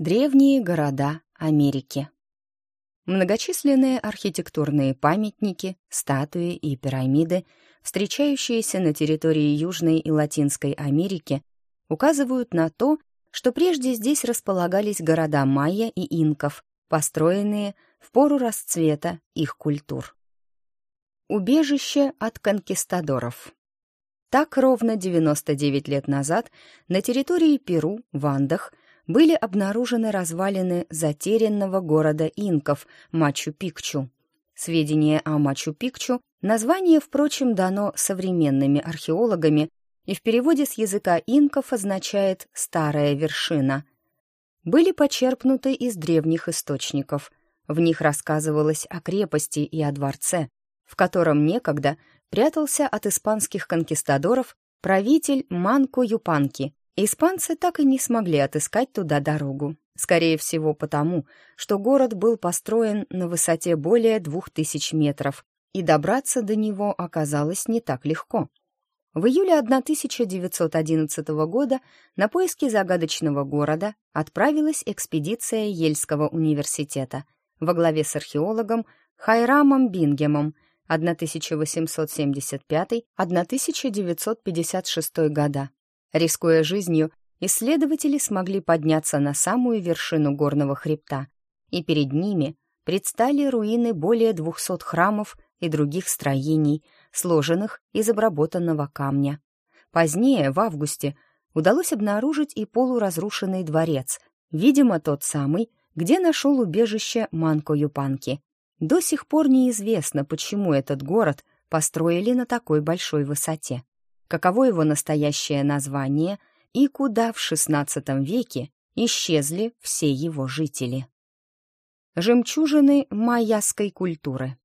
Древние города Америки. Многочисленные архитектурные памятники, статуи и пирамиды, встречающиеся на территории Южной и Латинской Америки, указывают на то, что прежде здесь располагались города майя и инков, построенные в пору расцвета их культур. Убежище от конкистадоров. Так ровно 99 лет назад на территории Перу, в Андах, были обнаружены развалины затерянного города инков Мачу-Пикчу. Сведения о Мачу-Пикчу, название, впрочем, дано современными археологами и в переводе с языка инков означает «старая вершина», были почерпнуты из древних источников. В них рассказывалось о крепости и о дворце, в котором некогда прятался от испанских конкистадоров правитель Манко Юпанки, Испанцы так и не смогли отыскать туда дорогу. Скорее всего, потому, что город был построен на высоте более двух тысяч метров, и добраться до него оказалось не так легко. В июле 1911 года на поиски загадочного города отправилась экспедиция Ельского университета во главе с археологом Хайрамом Бингемом 1875-1956 года. Рискуя жизнью, исследователи смогли подняться на самую вершину горного хребта, и перед ними предстали руины более двухсот храмов и других строений, сложенных из обработанного камня. Позднее, в августе, удалось обнаружить и полуразрушенный дворец, видимо, тот самый, где нашел убежище Манко-Юпанки. До сих пор неизвестно, почему этот город построили на такой большой высоте каково его настоящее название и куда в XVI веке исчезли все его жители. Жемчужины майяской культуры.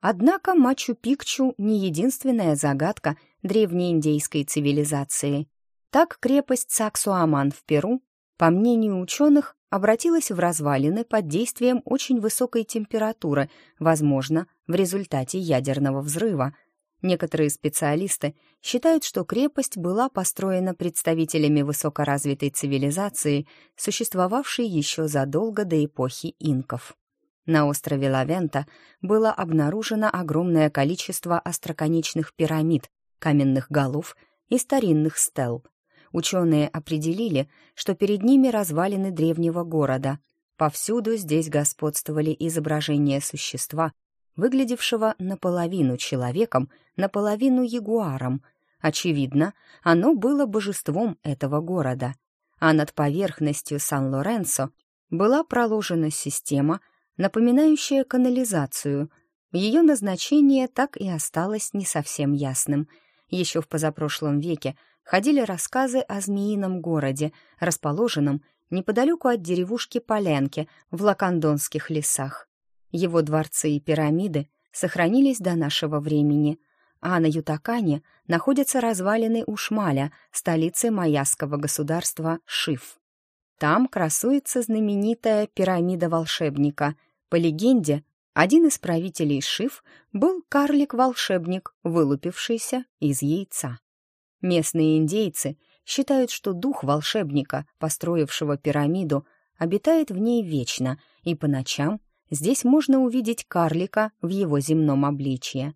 Однако Мачу-Пикчу не единственная загадка древнеиндейской цивилизации. Так крепость Саксуаман в Перу, по мнению ученых, обратилась в развалины под действием очень высокой температуры, возможно, в результате ядерного взрыва – Некоторые специалисты считают, что крепость была построена представителями высокоразвитой цивилизации, существовавшей еще задолго до эпохи инков. На острове Лавента было обнаружено огромное количество остроконечных пирамид, каменных голов и старинных стел. Ученые определили, что перед ними развалины древнего города. Повсюду здесь господствовали изображения существа, выглядевшего наполовину человеком, наполовину ягуаром. Очевидно, оно было божеством этого города. А над поверхностью Сан-Лоренсо была проложена система, напоминающая канализацию. Ее назначение так и осталось не совсем ясным. Еще в позапрошлом веке ходили рассказы о змеином городе, расположенном неподалеку от деревушки Полянки в Лакандонских лесах. Его дворцы и пирамиды сохранились до нашего времени, а на Ютакане находятся развалины Ушмаля, столицы майяского государства Шиф. Там красуется знаменитая пирамида волшебника. По легенде, один из правителей Шиф был карлик-волшебник, вылупившийся из яйца. Местные индейцы считают, что дух волшебника, построившего пирамиду, обитает в ней вечно и по ночам здесь можно увидеть карлика в его земном обличье.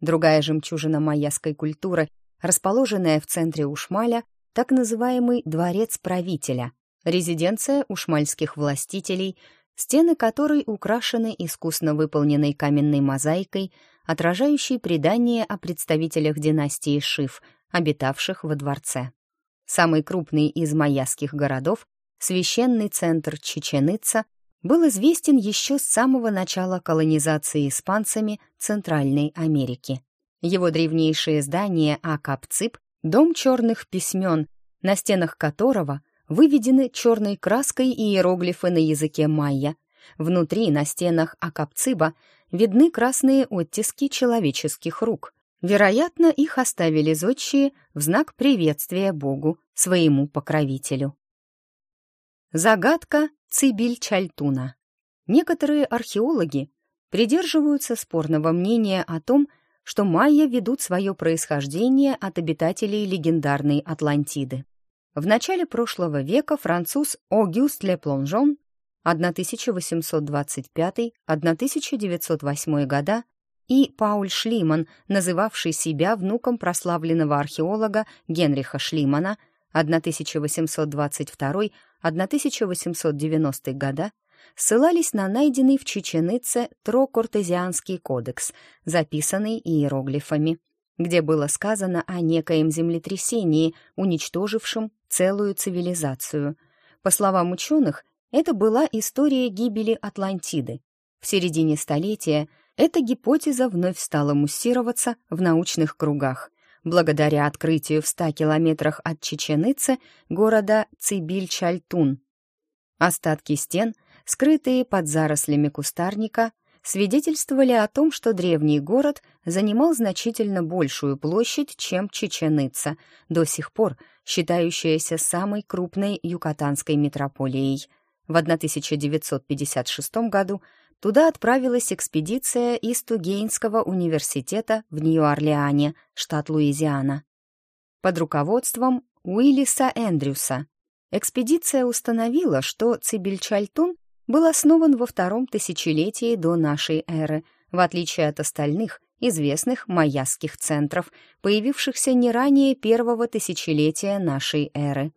Другая жемчужина майяской культуры, расположенная в центре Ушмаля, так называемый дворец правителя, резиденция ушмальских властителей, стены которой украшены искусно выполненной каменной мозаикой, отражающей предание о представителях династии Шиф, обитавших во дворце. Самый крупный из майяских городов, священный центр Чеченица, был известен еще с самого начала колонизации испанцами Центральной Америки. Его древнейшее здание Акапцип — дом черных письмен, на стенах которого выведены черной краской иероглифы на языке майя. Внутри, на стенах Акапциба, видны красные оттиски человеческих рук. Вероятно, их оставили зодчие в знак приветствия Богу, своему покровителю. Загадка Цибиль-Чальтуна. Некоторые археологи придерживаются спорного мнения о том, что майя ведут свое происхождение от обитателей легендарной Атлантиды. В начале прошлого века француз Огюст Ле Плонжон 1825-1908 года и Пауль Шлиман, называвший себя внуком прославленного археолога Генриха Шлимана 1822-1890 года, ссылались на найденный в Чеченице Трокортезианский кодекс, записанный иероглифами, где было сказано о некоем землетрясении, уничтожившем целую цивилизацию. По словам ученых, это была история гибели Атлантиды. В середине столетия эта гипотеза вновь стала муссироваться в научных кругах, благодаря открытию в 100 километрах от Чеченицы города Цибиль-Чальтун. Остатки стен, скрытые под зарослями кустарника, свидетельствовали о том, что древний город занимал значительно большую площадь, чем Чеченица, до сих пор считающаяся самой крупной юкатанской метрополией. В 1956 году туда отправилась экспедиция из Тугейнского университета в Нью-Орлеане, штат Луизиана. Под руководством Уиллиса Эндрюса экспедиция установила, что Цибельчальтун был основан во втором тысячелетии до нашей эры, в отличие от остальных известных майяских центров, появившихся не ранее первого тысячелетия нашей эры.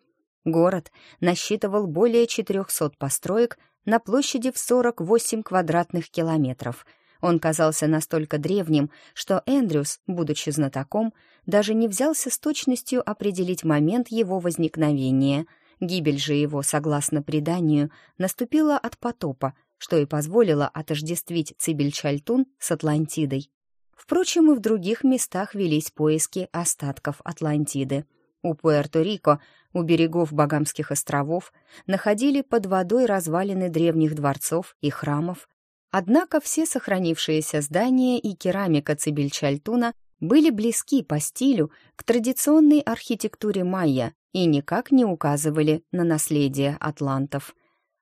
Город насчитывал более 400 построек на площади в 48 квадратных километров. Он казался настолько древним, что Эндрюс, будучи знатоком, даже не взялся с точностью определить момент его возникновения — Гибель же его, согласно преданию, наступила от потопа, что и позволило отождествить Цибельчальтун с Атлантидой. Впрочем, и в других местах велись поиски остатков Атлантиды. У Пуэрто-Рико, у берегов Багамских островов, находили под водой развалины древних дворцов и храмов. Однако все сохранившиеся здания и керамика Цибельчальтуна были близки по стилю к традиционной архитектуре майя и никак не указывали на наследие атлантов.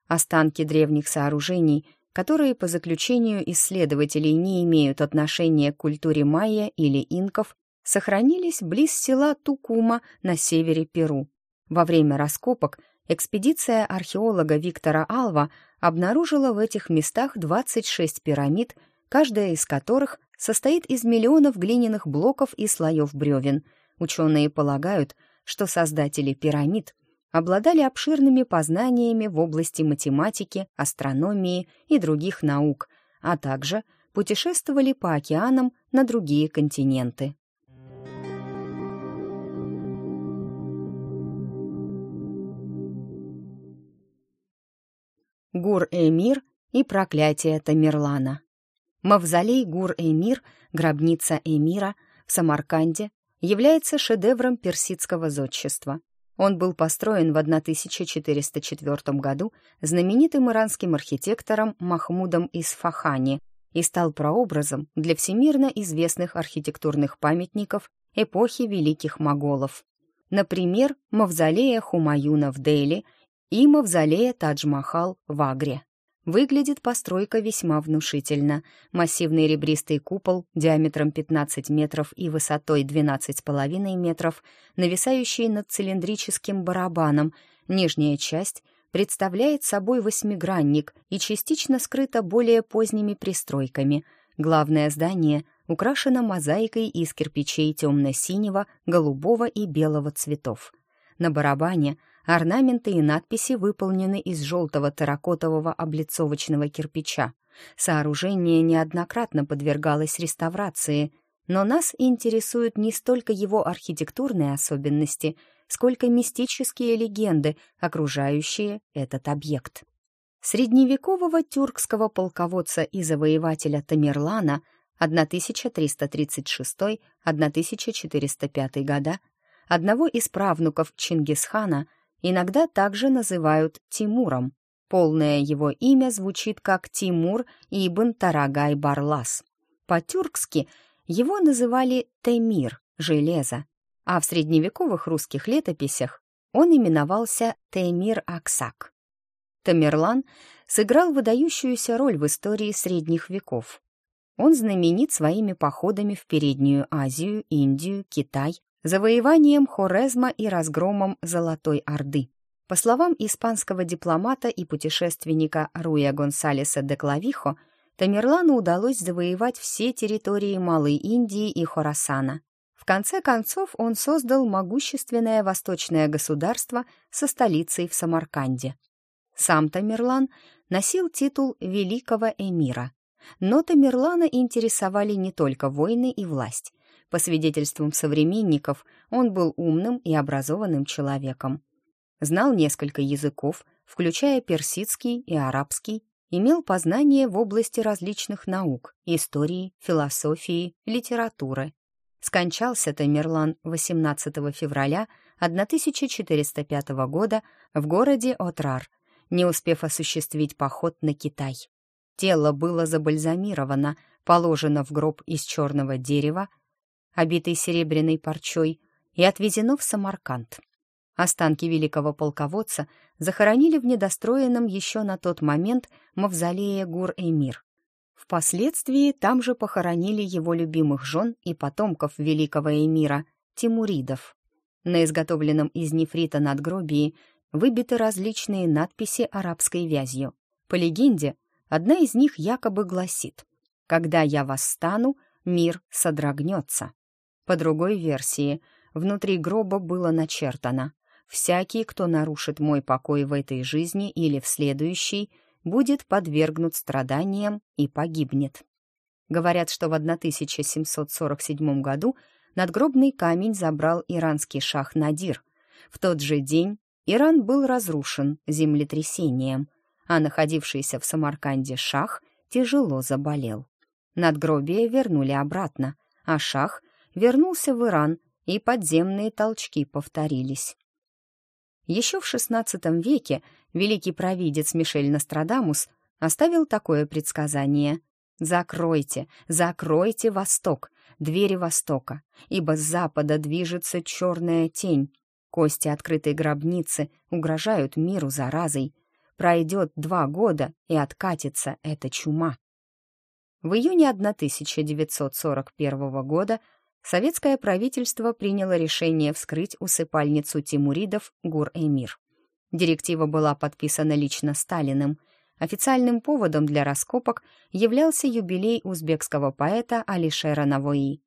Останки древних сооружений, которые по заключению исследователей не имеют отношения к культуре майя или инков, сохранились близ села Тукума на севере Перу. Во время раскопок экспедиция археолога Виктора Алва обнаружила в этих местах 26 пирамид, каждая из которых состоит из миллионов глиняных блоков и слоев бревен. Ученые полагают, что создатели пирамид обладали обширными познаниями в области математики, астрономии и других наук, а также путешествовали по океанам на другие континенты. Гур-Эмир и проклятие Тамерлана. Мавзолей Гур-Эмир, гробница Эмира в Самарканде является шедевром персидского зодчества. Он был построен в 1404 году знаменитым иранским архитектором Махмудом Исфахани и стал прообразом для всемирно известных архитектурных памятников эпохи великих моголов. Например, мавзолея Хумаюна в Дели и мавзолея Тадж-Махал в Агре. Выглядит постройка весьма внушительно. Массивный ребристый купол диаметром 15 метров и высотой 12,5 метров, нависающий над цилиндрическим барабаном. Нижняя часть представляет собой восьмигранник и частично скрыта более поздними пристройками. Главное здание украшено мозаикой из кирпичей темно-синего, голубого и белого цветов. На барабане Орнаменты и надписи выполнены из желтого терракотового облицовочного кирпича. Сооружение неоднократно подвергалось реставрации, но нас интересуют не столько его архитектурные особенности, сколько мистические легенды, окружающие этот объект. Средневекового тюркского полководца и завоевателя Тамерлана 1336-1405 года, одного из правнуков Чингисхана – иногда также называют Тимуром. Полное его имя звучит как Тимур ибн Тарагай Барлас. По-тюркски его называли Темир, железо, а в средневековых русских летописях он именовался Темир Аксак. Тамерлан сыграл выдающуюся роль в истории средних веков. Он знаменит своими походами в Переднюю Азию, Индию, Китай, завоеванием Хорезма и разгромом Золотой Орды. По словам испанского дипломата и путешественника Руя Гонсалеса де Клавихо, Тамерлану удалось завоевать все территории Малой Индии и Хорасана. В конце концов он создал могущественное восточное государство со столицей в Самарканде. Сам Тамерлан носил титул великого эмира. Но Тамерлана интересовали не только войны и власть. По свидетельствам современников, он был умным и образованным человеком знал несколько языков, включая персидский и арабский, имел познания в области различных наук, истории, философии, литературы. Скончался Тамерлан 18 февраля 1405 года в городе Отрар, не успев осуществить поход на Китай. Тело было забальзамировано, положено в гроб из черного дерева, обитый серебряной парчой, и отвезено в Самарканд. Останки великого полководца захоронили в недостроенном еще на тот момент мавзолее Гур-Эмир. Впоследствии там же похоронили его любимых жен и потомков великого эмира, Тимуридов. На изготовленном из нефрита надгробии выбиты различные надписи арабской вязью. По легенде, одна из них якобы гласит «Когда я восстану, мир содрогнется». По другой версии, внутри гроба было начертано Всякий, кто нарушит мой покой в этой жизни или в следующей, будет подвергнут страданиям и погибнет. Говорят, что в 1747 году надгробный камень забрал иранский шах Надир. В тот же день Иран был разрушен землетрясением, а находившийся в Самарканде шах тяжело заболел. Надгробие вернули обратно, а шах вернулся в Иран, и подземные толчки повторились. Еще в XVI веке великий провидец Мишель Нострадамус оставил такое предсказание «Закройте, закройте Восток, двери Востока, ибо с запада движется черная тень. Кости открытой гробницы угрожают миру заразой. Пройдет два года, и откатится эта чума». В июне 1941 года советское правительство приняло решение вскрыть усыпальницу Тимуридов Гур-Эмир. Директива была подписана лично Сталиным. Официальным поводом для раскопок являлся юбилей узбекского поэта Алишера Навои.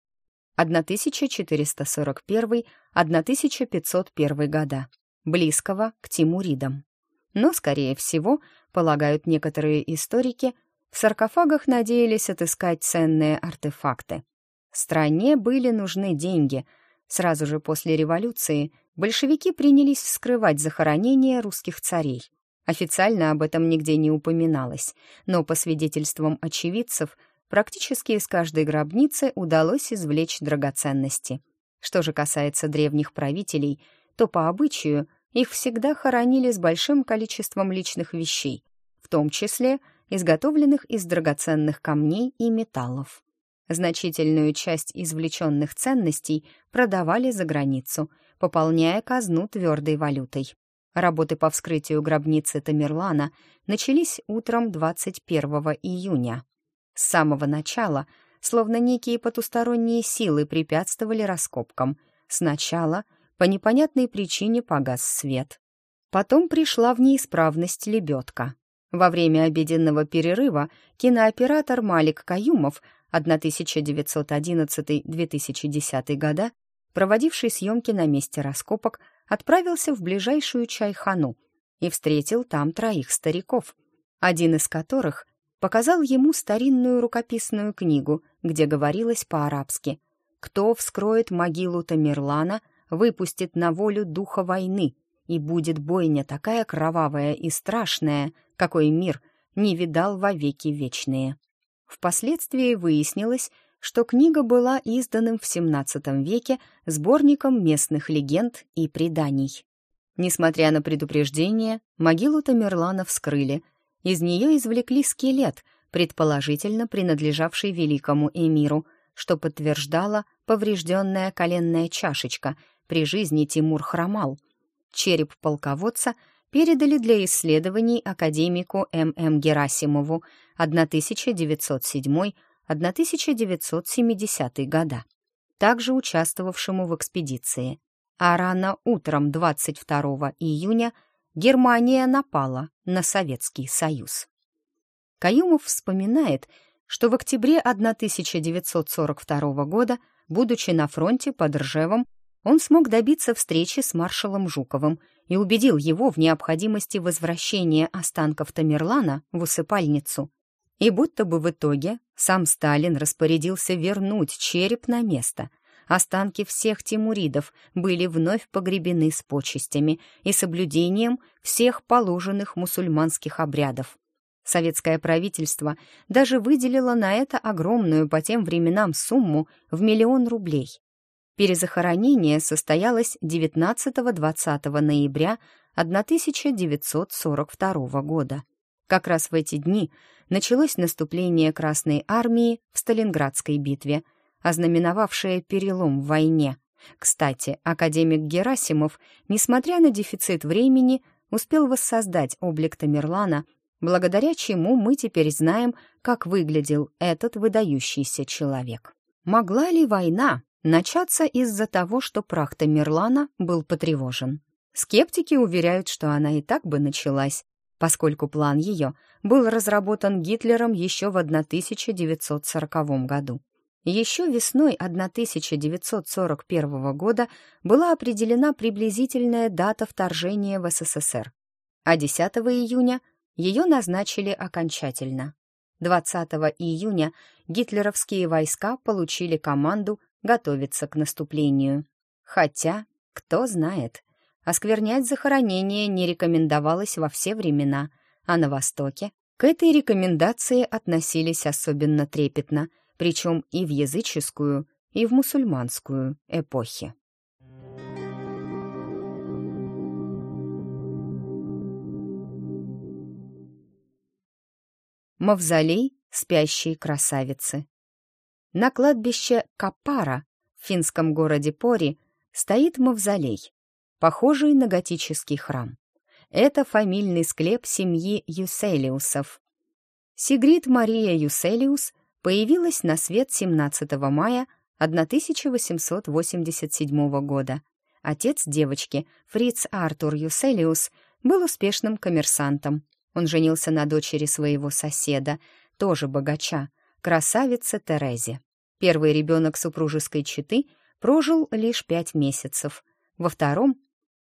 1441-1501 года, близкого к Тимуридам. Но, скорее всего, полагают некоторые историки, в саркофагах надеялись отыскать ценные артефакты. Стране были нужны деньги. Сразу же после революции большевики принялись вскрывать захоронения русских царей. Официально об этом нигде не упоминалось, но по свидетельствам очевидцев, практически из каждой гробницы удалось извлечь драгоценности. Что же касается древних правителей, то по обычаю их всегда хоронили с большим количеством личных вещей, в том числе изготовленных из драгоценных камней и металлов. Значительную часть извлеченных ценностей продавали за границу, пополняя казну твердой валютой. Работы по вскрытию гробницы Тамерлана начались утром 21 июня. С самого начала, словно некие потусторонние силы препятствовали раскопкам. Сначала по непонятной причине погас свет. Потом пришла в неисправность лебедка. Во время обеденного перерыва кинооператор Малик Каюмов 1911-2010 года, проводивший съемки на месте раскопок, отправился в ближайшую чайхану и встретил там троих стариков, один из которых показал ему старинную рукописную книгу, где говорилось по-арабски «Кто вскроет могилу Тамерлана, выпустит на волю духа войны, и будет бойня такая кровавая и страшная, какой мир не видал во веки вечные». Впоследствии выяснилось, что книга была изданным в XVII веке сборником местных легенд и преданий. Несмотря на предупреждение, могилу Тамерлана вскрыли. Из нее извлекли скелет, предположительно принадлежавший великому эмиру, что подтверждала поврежденная коленная чашечка. При жизни Тимур хромал. Череп полководца передали для исследований академику М.М. Герасимову 1907-1970 года. также участвовавшему в экспедиции. А рано утром 22 июня Германия напала на Советский Союз. Каюмов вспоминает, что в октябре 1942 года, будучи на фронте под Ржевом, он смог добиться встречи с маршалом Жуковым и убедил его в необходимости возвращения останков Тамерлана в усыпальницу. И будто бы в итоге сам Сталин распорядился вернуть череп на место. Останки всех тимуридов были вновь погребены с почестями и соблюдением всех положенных мусульманских обрядов. Советское правительство даже выделило на это огромную по тем временам сумму в миллион рублей. Перезахоронение состоялось 19-20 ноября 1942 года. Как раз в эти дни началось наступление Красной Армии в Сталинградской битве, ознаменовавшее перелом в войне. Кстати, академик Герасимов, несмотря на дефицит времени, успел воссоздать облик Тамерлана, благодаря чему мы теперь знаем, как выглядел этот выдающийся человек. Могла ли война начаться из-за того, что прах Тамерлана был потревожен? Скептики уверяют, что она и так бы началась, поскольку план ее был разработан Гитлером еще в 1940 году. Еще весной 1941 года была определена приблизительная дата вторжения в СССР, а 10 июня ее назначили окончательно. 20 июня гитлеровские войска получили команду готовиться к наступлению. Хотя, кто знает, Осквернять захоронение не рекомендовалось во все времена, а на Востоке к этой рекомендации относились особенно трепетно, причем и в языческую, и в мусульманскую эпохи. Мавзолей спящей красавицы. На кладбище Капара в финском городе Пори стоит мавзолей, похожий на готический храм. Это фамильный склеп семьи Юселиусов. Сигрид Мария Юселиус появилась на свет 17 мая 1887 года. Отец девочки, Фриц Артур Юселиус, был успешным коммерсантом. Он женился на дочери своего соседа, тоже богача, красавице Терезе. Первый ребенок супружеской четы прожил лишь пять месяцев. Во втором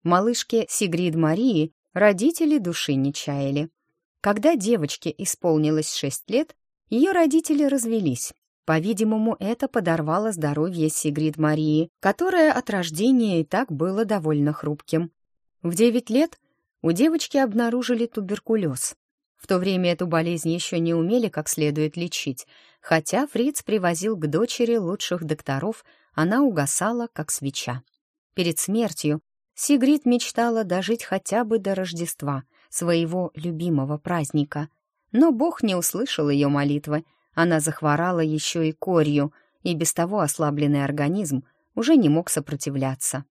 Малышке Сигрид Марии родители души не чаяли. Когда девочке исполнилось шесть лет, ее родители развелись. По-видимому, это подорвало здоровье Сигрид Марии, которое от рождения и так было довольно хрупким. В девять лет у девочки обнаружили туберкулез. В то время эту болезнь еще не умели как следует лечить, хотя Фриц привозил к дочери лучших докторов, она угасала, как свеча. Перед смертью Сигрид мечтала дожить хотя бы до Рождества, своего любимого праздника. Но Бог не услышал ее молитвы. Она захворала еще и корью, и без того ослабленный организм уже не мог сопротивляться.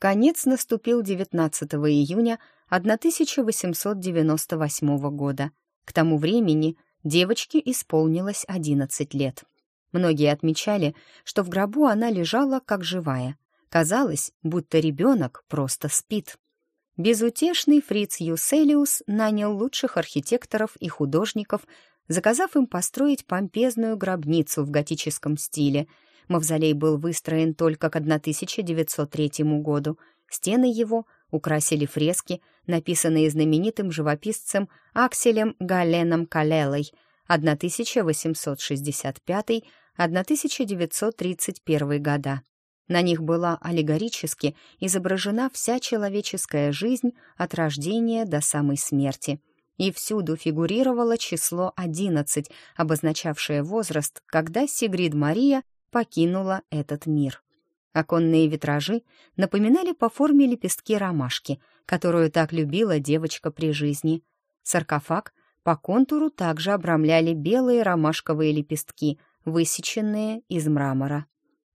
Конец наступил 19 июня 1898 года. К тому времени девочке исполнилось 11 лет. Многие отмечали, что в гробу она лежала как живая, Казалось, будто ребенок просто спит. Безутешный Фриц Юселиус нанял лучших архитекторов и художников, заказав им построить помпезную гробницу в готическом стиле. Мавзолей был выстроен только к 1903 году. Стены его украсили фрески, написанные знаменитым живописцем Акселем Галеном Калелой 1865-1931 года. На них была аллегорически изображена вся человеческая жизнь от рождения до самой смерти. И всюду фигурировало число 11, обозначавшее возраст, когда Сигрид Мария покинула этот мир. Оконные витражи напоминали по форме лепестки ромашки, которую так любила девочка при жизни. Саркофаг по контуру также обрамляли белые ромашковые лепестки, высеченные из мрамора.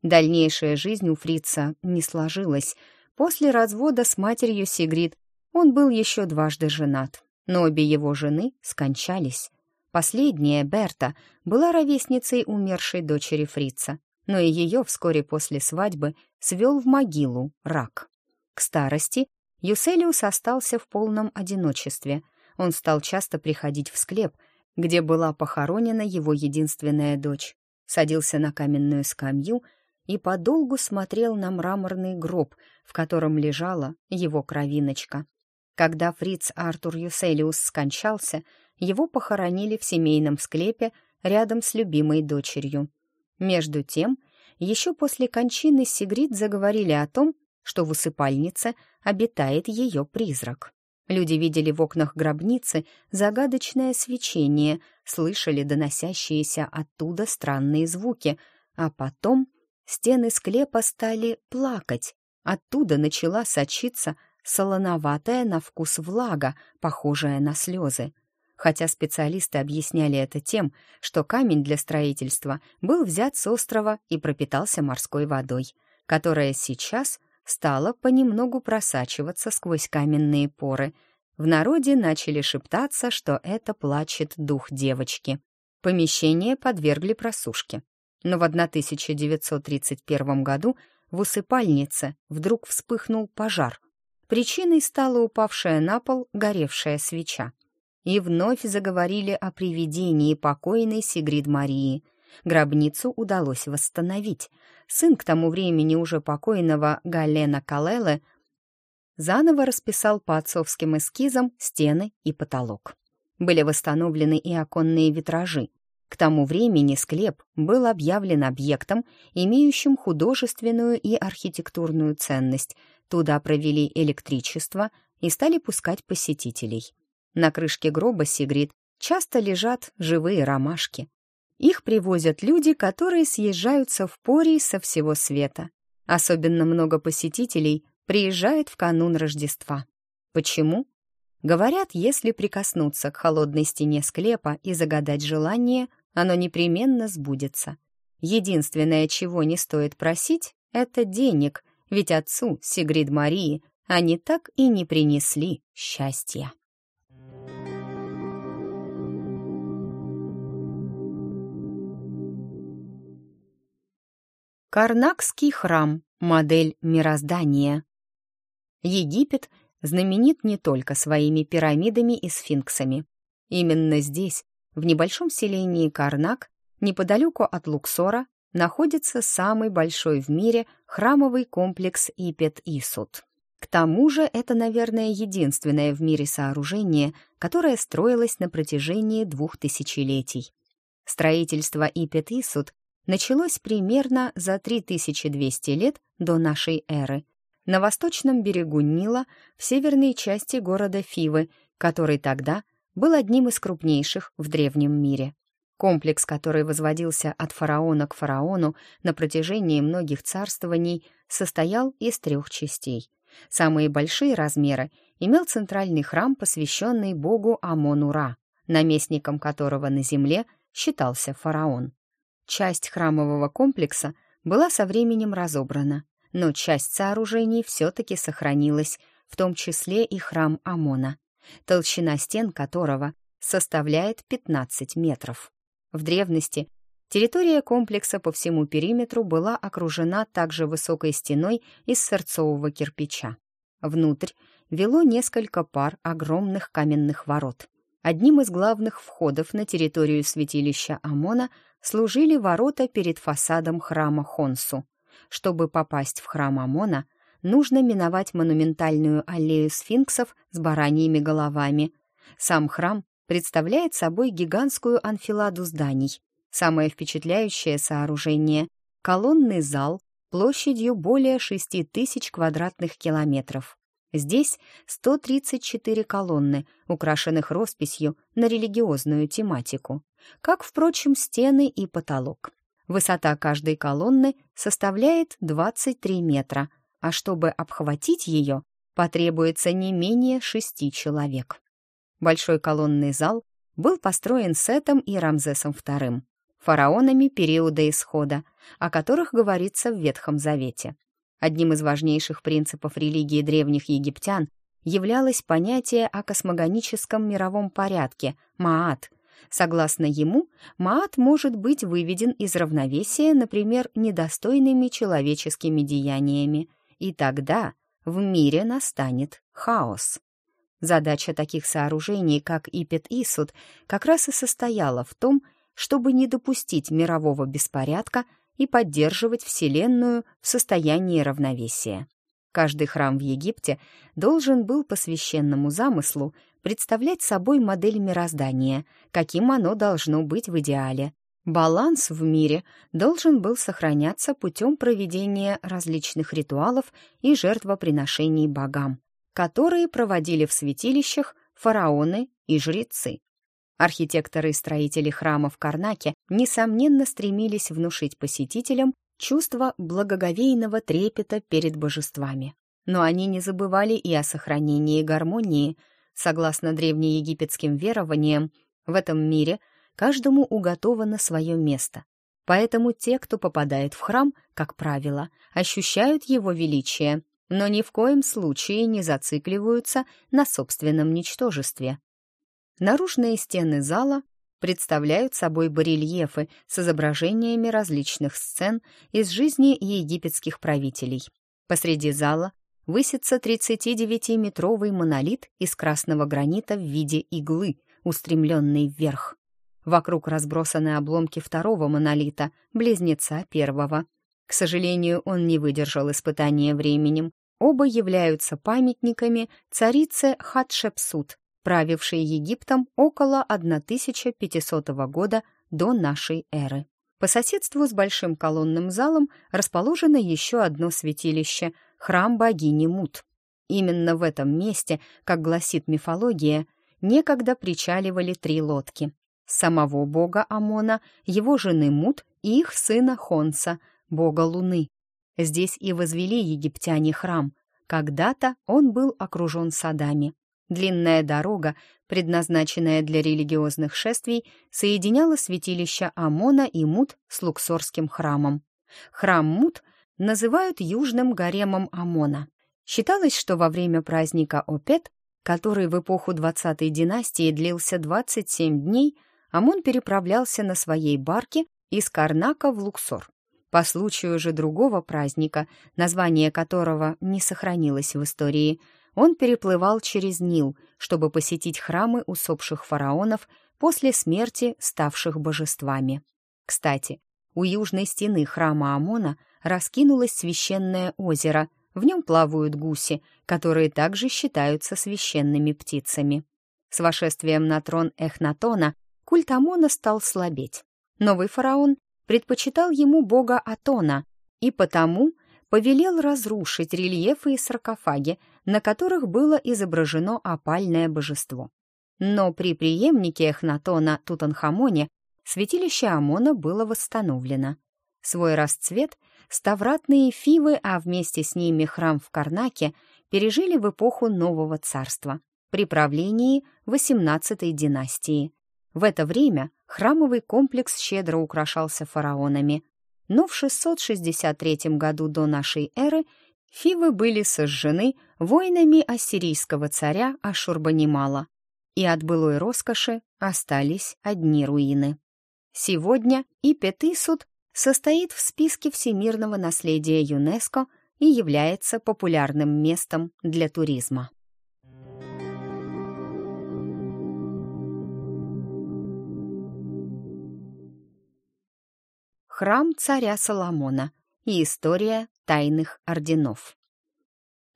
Дальнейшая жизнь у фрица не сложилась. После развода с матерью Сигрид он был еще дважды женат, но обе его жены скончались. Последняя, Берта, была ровесницей умершей дочери фрица. но и ее вскоре после свадьбы свел в могилу рак. К старости Юселиус остался в полном одиночестве. Он стал часто приходить в склеп, где была похоронена его единственная дочь, садился на каменную скамью и подолгу смотрел на мраморный гроб, в котором лежала его кровиночка. Когда фриц Артур Юселиус скончался, его похоронили в семейном склепе рядом с любимой дочерью. Между тем, еще после кончины Сигрид заговорили о том, что в усыпальнице обитает ее призрак. Люди видели в окнах гробницы загадочное свечение, слышали доносящиеся оттуда странные звуки, а потом стены склепа стали плакать. Оттуда начала сочиться солоноватая на вкус влага, похожая на слезы. Хотя специалисты объясняли это тем, что камень для строительства был взят с острова и пропитался морской водой, которая сейчас стала понемногу просачиваться сквозь каменные поры. В народе начали шептаться, что это плачет дух девочки. Помещение подвергли просушке. Но в 1931 году в усыпальнице вдруг вспыхнул пожар. Причиной стала упавшая на пол горевшая свеча. И вновь заговорили о привидении покойной Сигрид Марии — Гробницу удалось восстановить. Сын к тому времени уже покойного Галена Калеле заново расписал по отцовским эскизам стены и потолок. Были восстановлены и оконные витражи. К тому времени склеп был объявлен объектом, имеющим художественную и архитектурную ценность. Туда провели электричество и стали пускать посетителей. На крышке гроба Сигрид часто лежат живые ромашки. Их привозят люди, которые съезжаются в Порий со всего света. Особенно много посетителей приезжает в канун Рождества. Почему? Говорят, если прикоснуться к холодной стене склепа и загадать желание, оно непременно сбудется. Единственное, чего не стоит просить, это денег, ведь отцу, Сигрид Марии, они так и не принесли счастья. Карнакский храм — модель мироздания. Египет знаменит не только своими пирамидами и сфинксами. Именно здесь, в небольшом селении Карнак, неподалеку от Луксора, находится самый большой в мире храмовый комплекс Ипет-Исут. К тому же это, наверное, единственное в мире сооружение, которое строилось на протяжении двух тысячелетий. Строительство Ипет-Исут началось примерно за 3200 лет до нашей эры на восточном берегу Нила в северной части города Фивы, который тогда был одним из крупнейших в древнем мире. Комплекс, который возводился от фараона к фараону на протяжении многих царствований, состоял из трех частей. Самые большие размеры имел центральный храм, посвященный богу Амон-Ура, наместником которого на земле считался фараон. Часть храмового комплекса была со временем разобрана, но часть сооружений все-таки сохранилась, в том числе и храм Амона, толщина стен которого составляет 15 метров. В древности территория комплекса по всему периметру была окружена также высокой стеной из сырцового кирпича. Внутрь вело несколько пар огромных каменных ворот. Одним из главных входов на территорию святилища Амона служили ворота перед фасадом храма Хонсу. Чтобы попасть в храм Амона, нужно миновать монументальную аллею сфинксов с бараньими головами. Сам храм представляет собой гигантскую анфиладу зданий. Самое впечатляющее сооружение — колонный зал площадью более 6 тысяч квадратных километров. Здесь 134 колонны, украшенных росписью на религиозную тематику, как, впрочем, стены и потолок. Высота каждой колонны составляет 23 метра, а чтобы обхватить ее, потребуется не менее шести человек. Большой колонный зал был построен Сетом и Рамзесом II, фараонами периода Исхода, о которых говорится в Ветхом Завете. Одним из важнейших принципов религии древних египтян являлось понятие о космогоническом мировом порядке – Маат, Согласно ему, Маат может быть выведен из равновесия, например, недостойными человеческими деяниями, и тогда в мире настанет хаос. Задача таких сооружений, как Ипет-Исуд, как раз и состояла в том, чтобы не допустить мирового беспорядка и поддерживать Вселенную в состоянии равновесия. Каждый храм в Египте должен был по священному замыслу представлять собой модель мироздания, каким оно должно быть в идеале. Баланс в мире должен был сохраняться путем проведения различных ритуалов и жертвоприношений богам, которые проводили в святилищах фараоны и жрецы. Архитекторы и строители храма в Карнаке, несомненно, стремились внушить посетителям чувство благоговейного трепета перед божествами. Но они не забывали и о сохранении гармонии. Согласно древнеегипетским верованиям, в этом мире каждому уготовано свое место. Поэтому те, кто попадает в храм, как правило, ощущают его величие, но ни в коем случае не зацикливаются на собственном ничтожестве. Наружные стены зала представляют собой барельефы с изображениями различных сцен из жизни египетских правителей. Посреди зала высится 39-метровый монолит из красного гранита в виде иглы, устремленный вверх. Вокруг разбросаны обломки второго монолита, близнеца первого. К сожалению, он не выдержал испытания временем. Оба являются памятниками царице Хатшепсут, правившей Египтом около 1500 года до нашей эры. По соседству с большим колонным залом расположено еще одно святилище — храм богини Мут. Именно в этом месте, как гласит мифология, некогда причаливали три лодки. Самого бога Амона, его жены Мут и их сына Хонса, бога Луны. Здесь и возвели египтяне храм. Когда-то он был окружен садами. Длинная дорога, предназначенная для религиозных шествий, соединяла святилища Амона и Мут с Луксорским храмом. Храм Мут называют южным гаремом Амона. Считалось, что во время праздника Опет, который в эпоху 20-й династии длился 27 дней, Амон переправлялся на своей барке из Карнака в Луксор. По случаю же другого праздника, название которого не сохранилось в истории – он переплывал через Нил, чтобы посетить храмы усопших фараонов после смерти ставших божествами. Кстати, у южной стены храма Амона раскинулось священное озеро, в нем плавают гуси, которые также считаются священными птицами. С вошествием на трон Эхнатона культ Амона стал слабеть. Новый фараон предпочитал ему бога Атона, и потому повелел разрушить рельефы и саркофаги, на которых было изображено опальное божество. Но при преемнике Эхнатона Тутанхамоне святилище Амона было восстановлено. Свой расцвет ставратные фивы, а вместе с ними храм в Карнаке, пережили в эпоху Нового Царства при правлении XVIII династии. В это время храмовый комплекс щедро украшался фараонами, но в 663 году до нашей эры Фивы были сожжены воинами ассирийского царя Ашурбанимала, и от былой роскоши остались одни руины. Сегодня Ипетисуд состоит в списке всемирного наследия ЮНЕСКО и является популярным местом для туризма. Храм царя Соломона и история тайных орденов.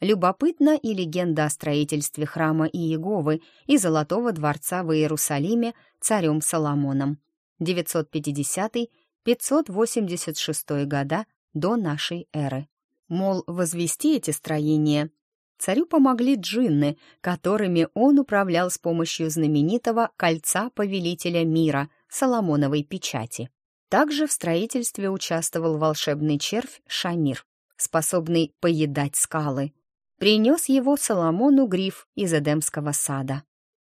Любопытна и легенда о строительстве храма Иеговы и Золотого дворца в Иерусалиме царем Соломоном 950-586 года до нашей эры. Мол, возвести эти строения царю помогли джинны, которыми он управлял с помощью знаменитого кольца повелителя мира Соломоновой печати. Также в строительстве участвовал волшебный червь Шамир, способный поедать скалы. Принес его Соломону гриф из Эдемского сада.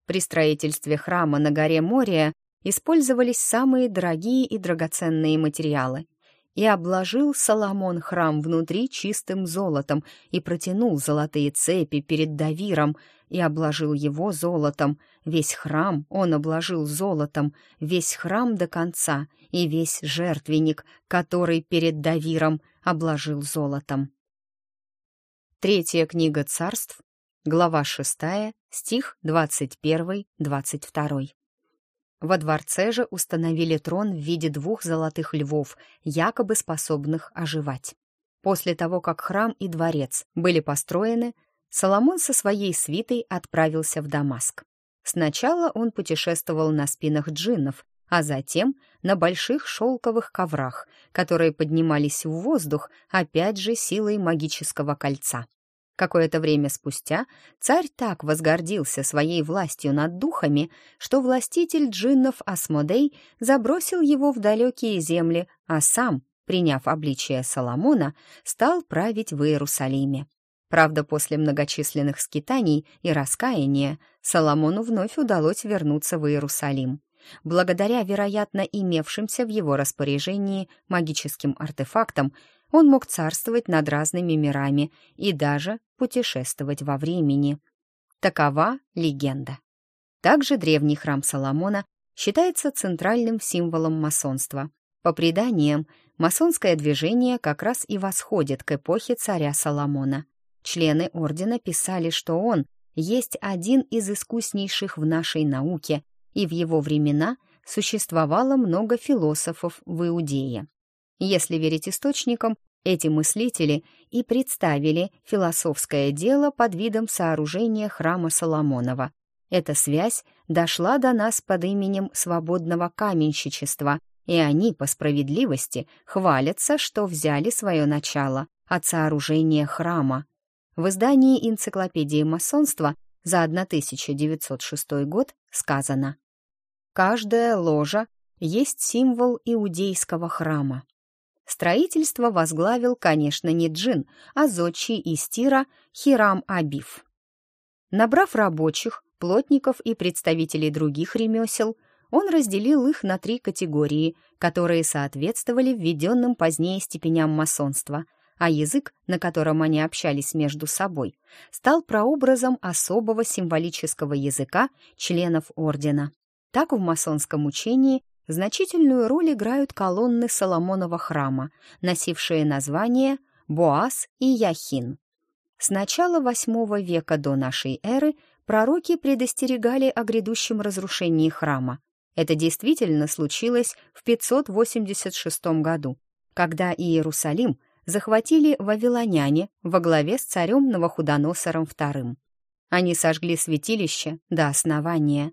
При строительстве храма на горе Мория использовались самые дорогие и драгоценные материалы. И обложил Соломон храм внутри чистым золотом, и протянул золотые цепи перед Давиром, и обложил его золотом. Весь храм он обложил золотом, весь храм до конца, и весь жертвенник, который перед Давиром обложил золотом. Третья книга царств, глава шестая, стих двадцать первый, двадцать второй. Во дворце же установили трон в виде двух золотых львов, якобы способных оживать. После того, как храм и дворец были построены, Соломон со своей свитой отправился в Дамаск. Сначала он путешествовал на спинах джиннов, а затем на больших шелковых коврах, которые поднимались в воздух, опять же силой магического кольца. Какое-то время спустя царь так возгордился своей властью над духами, что властитель джиннов Асмодей забросил его в далекие земли, а сам, приняв обличие Соломона, стал править в Иерусалиме. Правда, после многочисленных скитаний и раскаяния Соломону вновь удалось вернуться в Иерусалим. Благодаря, вероятно, имевшимся в его распоряжении магическим артефактам, он мог царствовать над разными мирами и даже путешествовать во времени. Такова легенда. Также древний храм Соломона считается центральным символом масонства. По преданиям, масонское движение как раз и восходит к эпохе царя Соломона. Члены ордена писали, что он есть один из искуснейших в нашей науке, и в его времена существовало много философов в Иудее. Если верить источникам, эти мыслители и представили философское дело под видом сооружения храма Соломонова. Эта связь дошла до нас под именем свободного каменщичества, и они, по справедливости, хвалятся, что взяли свое начало от сооружения храма. В издании энциклопедии масонства за 1906 год сказано «Каждая ложа есть символ иудейского храма. Строительство возглавил, конечно, не Джин, а зодчий из Тира Хирам Абиф. Набрав рабочих, плотников и представителей других ремесел, он разделил их на три категории, которые соответствовали введенным позднее степеням масонства, а язык, на котором они общались между собой, стал прообразом особого символического языка членов ордена. Так в масонском учении значительную роль играют колонны Соломонова храма, носившие название Боас и Яхин. С начала VIII века до нашей эры пророки предостерегали о грядущем разрушении храма. Это действительно случилось в 586 году, когда Иерусалим захватили вавилоняне во главе с царем Новохудоносором II. Они сожгли святилище до основания,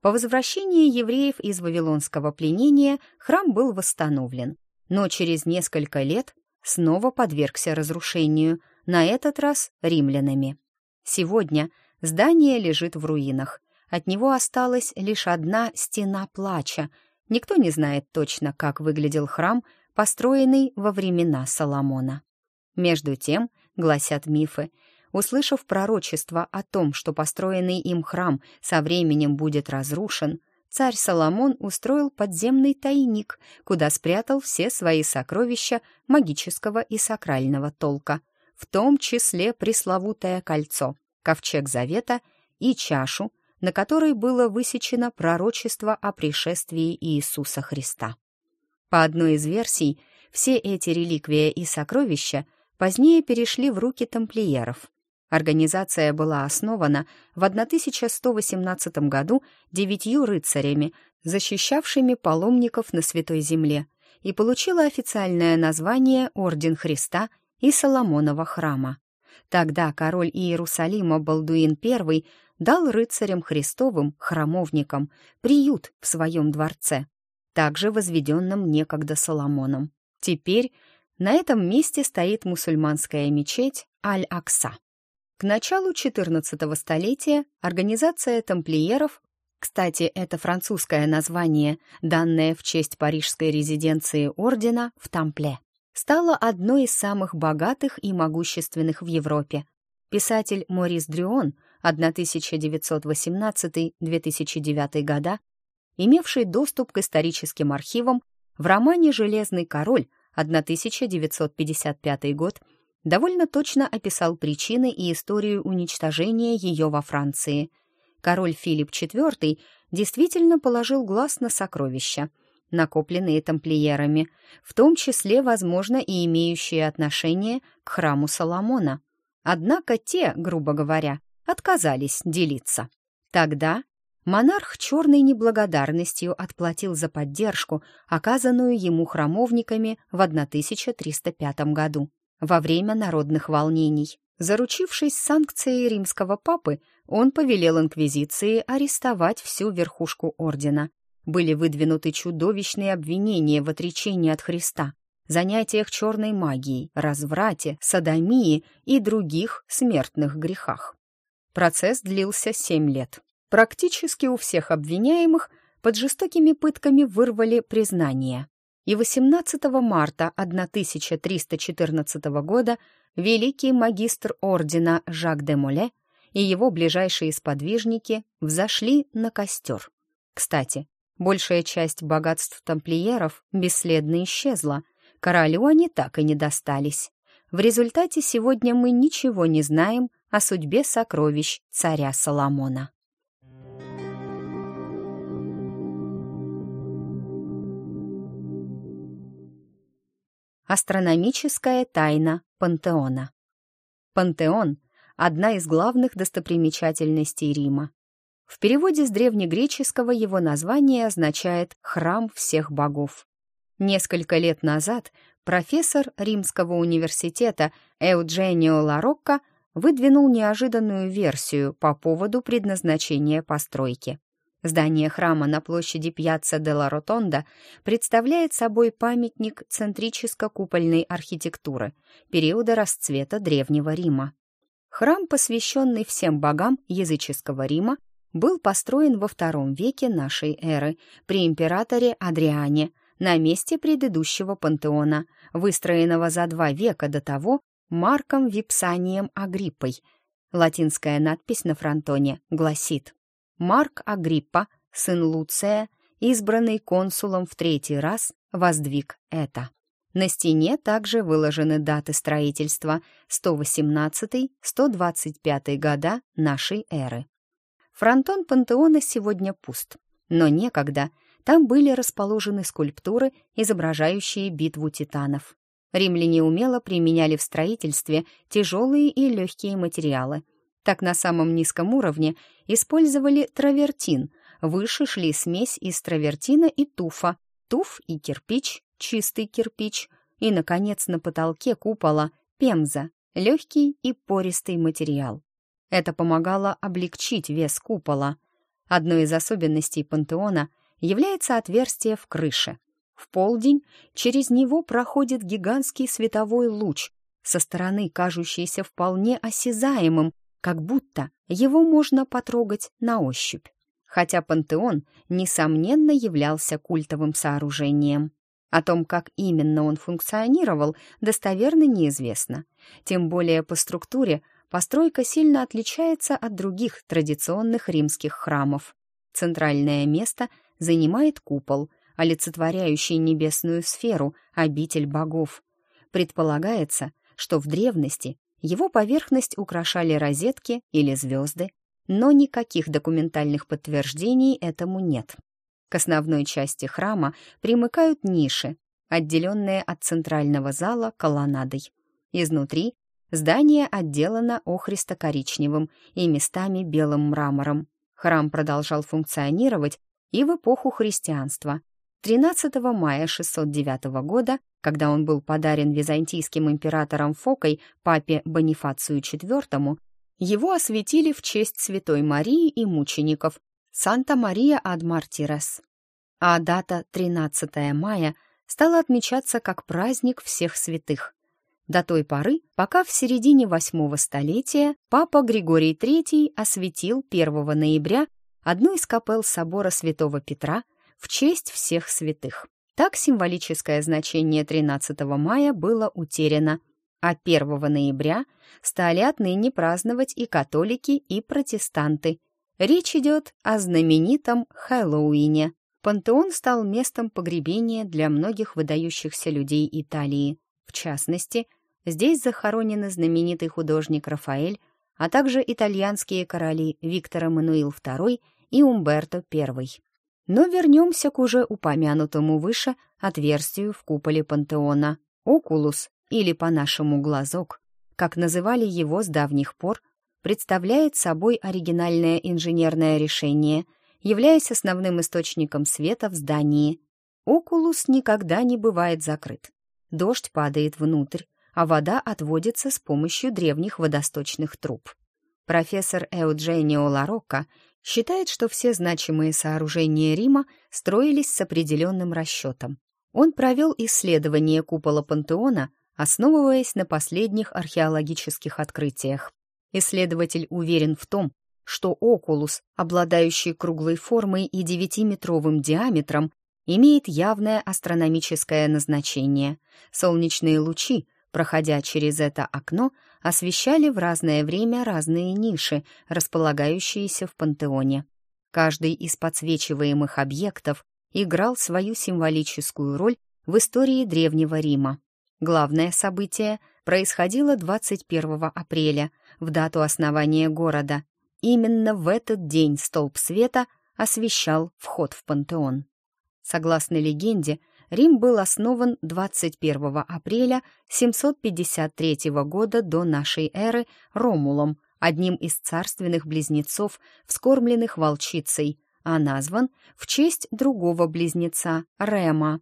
по возвращении евреев из вавилонского пленения храм был восстановлен, но через несколько лет снова подвергся разрушению, на этот раз римлянами. Сегодня здание лежит в руинах. От него осталась лишь одна стена плача. Никто не знает точно, как выглядел храм, построенный во времена Соломона. Между тем, гласят мифы, Услышав пророчество о том, что построенный им храм со временем будет разрушен, царь Соломон устроил подземный тайник, куда спрятал все свои сокровища магического и сакрального толка, в том числе пресловутое кольцо, ковчег завета и чашу, на которой было высечено пророчество о пришествии Иисуса Христа. По одной из версий, все эти реликвии и сокровища позднее перешли в руки тамплиеров, Организация была основана в 1118 году девятью рыцарями, защищавшими паломников на Святой Земле, и получила официальное название Орден Христа и Соломонова храма. Тогда король Иерусалима Балдуин I дал рыцарям Христовым, храмовникам, приют в своем дворце, также возведенном некогда Соломоном. Теперь на этом месте стоит мусульманская мечеть Аль-Акса. К началу XIV столетия организация тамплиеров, кстати, это французское название, данное в честь парижской резиденции ордена в Тампле, стала одной из самых богатых и могущественных в Европе. Писатель Морис Дрюон 1918-2009 года, имевший доступ к историческим архивам, в романе «Железный король» 1955 год, довольно точно описал причины и историю уничтожения ее во Франции. Король Филипп IV действительно положил глаз на сокровища, накопленные тамплиерами, в том числе, возможно, и имеющие отношение к храму Соломона. Однако те, грубо говоря, отказались делиться. Тогда монарх черной неблагодарностью отплатил за поддержку, оказанную ему храмовниками в 1305 году, во время народных волнений. Заручившись санкцией римского папы, он повелел инквизиции арестовать всю верхушку ордена. Были выдвинуты чудовищные обвинения в отречении от Христа, занятиях черной магией, разврате, садомии и других смертных грехах. Процесс длился семь лет. Практически у всех обвиняемых под жестокими пытками вырвали признание. И 18 марта 1314 года великий магистр ордена Жак де Моле и его ближайшие сподвижники взошли на костер. Кстати, большая часть богатств тамплиеров бесследно исчезла, королю они так и не достались. В результате сегодня мы ничего не знаем о судьбе сокровищ царя Соломона. Астрономическая тайна Пантеона. Пантеон — одна из главных достопримечательностей Рима. В переводе с древнегреческого его название означает «храм всех богов». Несколько лет назад профессор Римского университета Эудженио Ларокко выдвинул неожиданную версию по поводу предназначения постройки. Здание храма на площади Пьяцца де ла Ротонда представляет собой памятник центрическо-купольной архитектуры периода расцвета Древнего Рима. Храм, посвященный всем богам языческого Рима, был построен во II веке нашей эры при императоре Адриане на месте предыдущего пантеона, выстроенного за два века до того Марком Випсанием Агриппой. Латинская надпись на фронтоне гласит «Марк Агриппа, сын Луция, избранный консулом в третий раз, воздвиг это». На стене также выложены даты строительства 118-125 года нашей эры. Фронтон пантеона сегодня пуст, но некогда там были расположены скульптуры, изображающие битву титанов. Римляне умело применяли в строительстве тяжелые и легкие материалы. Так на самом низком уровне использовали травертин, выше шли смесь из травертина и туфа, туф и кирпич, чистый кирпич, и, наконец, на потолке купола пемза, легкий и пористый материал. Это помогало облегчить вес купола. Одной из особенностей пантеона является отверстие в крыше — в полдень через него проходит гигантский световой луч, со стороны кажущийся вполне осязаемым, как будто его можно потрогать на ощупь. Хотя пантеон, несомненно, являлся культовым сооружением. О том, как именно он функционировал, достоверно неизвестно. Тем более по структуре постройка сильно отличается от других традиционных римских храмов. Центральное место занимает купол — олицетворяющий небесную сферу, обитель богов. Предполагается, что в древности его поверхность украшали розетки или звезды, но никаких документальных подтверждений этому нет. К основной части храма примыкают ниши, отделенные от центрального зала колоннадой. Изнутри здание отделано охристо-коричневым и местами белым мрамором. Храм продолжал функционировать и в эпоху христианства, 13 мая 609 года, когда он был подарен византийским императором Фокой папе Бонифацию IV, его осветили в честь Святой Марии и мучеников Санта-Мария ад Мартирес. А дата 13 мая стала отмечаться как праздник всех святых. До той поры, пока в середине восьмого столетия папа Григорий III осветил 1 ноября одну из капел собора Святого Петра – в честь всех святых. Так символическое значение 13 мая было утеряно, а 1 ноября стали отныне праздновать и католики, и протестанты. Речь идет о знаменитом Хэллоуине. пантеон стал местом погребения для многих выдающихся людей Италии. В частности, здесь захоронены знаменитый художник Рафаэль, а также итальянские короли Виктор Эммануил II и Умберто I. Но вернемся к уже упомянутому выше отверстию в куполе пантеона. Окулус, или по-нашему глазок, как называли его с давних пор, представляет собой оригинальное инженерное решение, являясь основным источником света в здании. Окулус никогда не бывает закрыт. Дождь падает внутрь, а вода отводится с помощью древних водосточных труб. Профессор Эудженио Ларокко считает, что все значимые сооружения Рима строились с определенным расчетом. Он провел исследование купола Пантеона, основываясь на последних археологических открытиях. Исследователь уверен в том, что окулус, обладающий круглой формой и девятиметровым диаметром, имеет явное астрономическое назначение. Солнечные лучи, проходя через это окно, освещали в разное время разные ниши, располагающиеся в пантеоне. Каждый из подсвечиваемых объектов играл свою символическую роль в истории Древнего Рима. Главное событие происходило 21 апреля, в дату основания города. Именно в этот день столб света освещал вход в пантеон. Согласно легенде, Рим был основан 21 апреля 753 года до нашей эры Ромулом, одним из царственных близнецов, вскормленных волчицей, а назван в честь другого близнеца Рема.